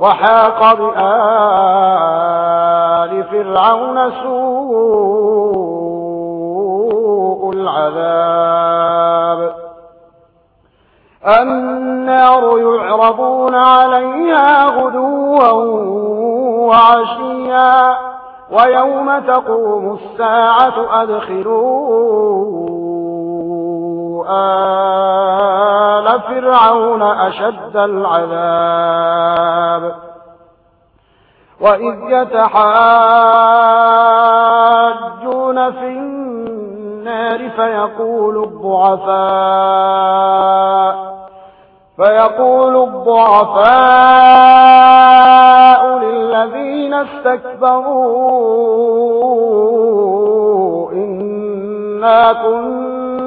وحاق بآل فرعون سوء العذاب. النار يعرضون عليها غدوا وعشيا ويوم تقوم الساعة أدخلون آل فرعون أشد العذاب. وإذ يتحاجون في النار فيقول الضعفاء فيقول الضعفاء للذين استكبروا إنا كنا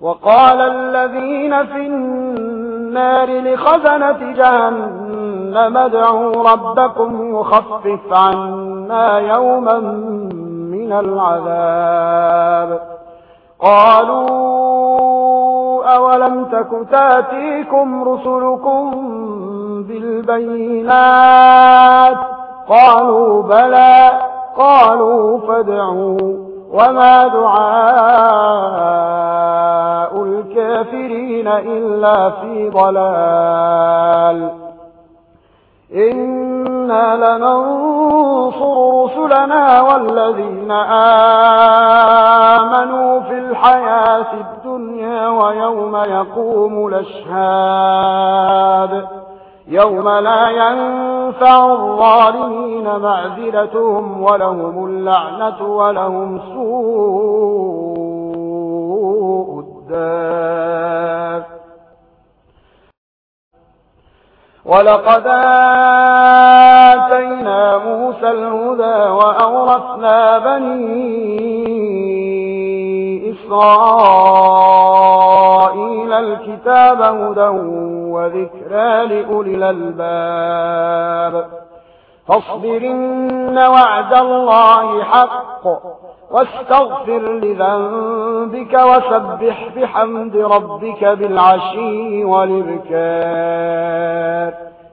وقال الذين في النار لخزنة جهنم ادعوا ربكم يخفف عنا يوما من العذاب. قالوا أولم تك تأتيكم رسلكم بالبينات؟ قالوا بلى. قالوا فادعوا. وما دعاء الكافرين إلا في ضلال. إنا لننصر رسلنا والذين آمنوا في الحياة الدنيا ويوم يقوم الأشهاد. يوم لا ينفع الظالمين معذلتهم ولهم اللعنة ولهم سوء ولقد آتينا موسى الهدى وأورثنا بني إسرائيل الكتاب هدى وذكرى لأولي الألباب. فاصبرن وعد الله حق. واستغفر لذنبك وسبح بحمد ربك بالعشي والإبكار.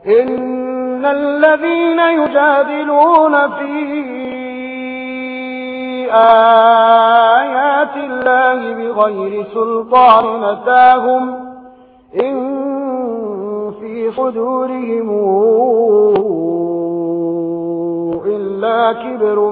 إن الذين يجادلون في آيات الله بغير سلطان نتاهم إن في صدورهم إلا كبر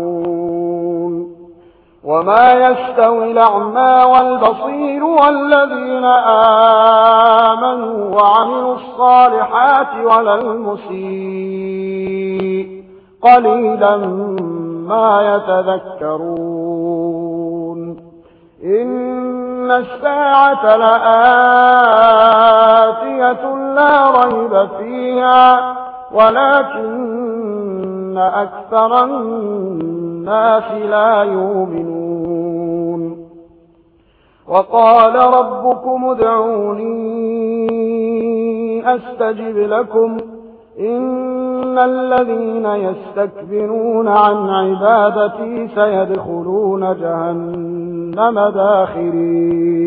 وما يستوي الأعمى والبصير والذين آمنوا وعملوا الصالحات ولا المسيء قليلا ما يتذكرون إن الساعة لآتية لا ريب فيها ولكن أكثر الناس الناس لا يؤمنون. وقال ربكم ادعوني أستجب لكم. إن الذين يستكبرون عن عبادتي سيدخلون جهنم داخرين.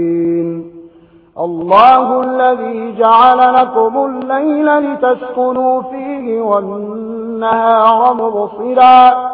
الله الذي جعل لكم الليل لتسكنوا فيه والنهار مبصرا.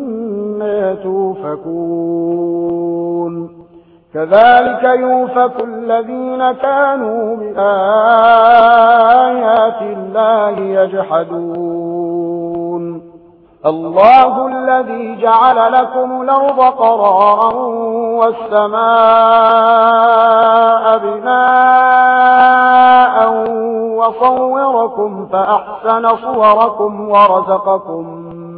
ما فكون. كذلك يوفك الذين كانوا بآيات الله يجحدون. الله الذي جعل لكم الأرض قرارا والسماء بناء وصوركم فأحسن صوركم ورزقكم